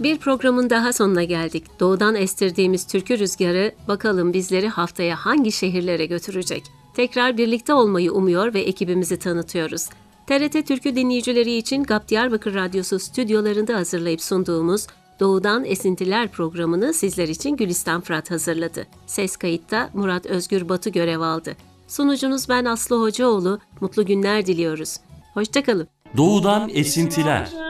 Bir programın daha sonuna geldik. Doğudan estirdiğimiz türkü rüzgarı bakalım bizleri haftaya hangi şehirlere götürecek. Tekrar birlikte olmayı umuyor ve ekibimizi tanıtıyoruz. TRT Türkü dinleyicileri için GAP Diyarbakır Radyosu stüdyolarında hazırlayıp sunduğumuz Doğudan Esintiler programını sizler için Gülistan Fırat hazırladı. Ses kayıtta Murat Özgür Batı görev aldı. Sunucunuz ben Aslı Hocaoğlu. Mutlu günler diliyoruz. Hoşçakalın. Doğudan esintiler.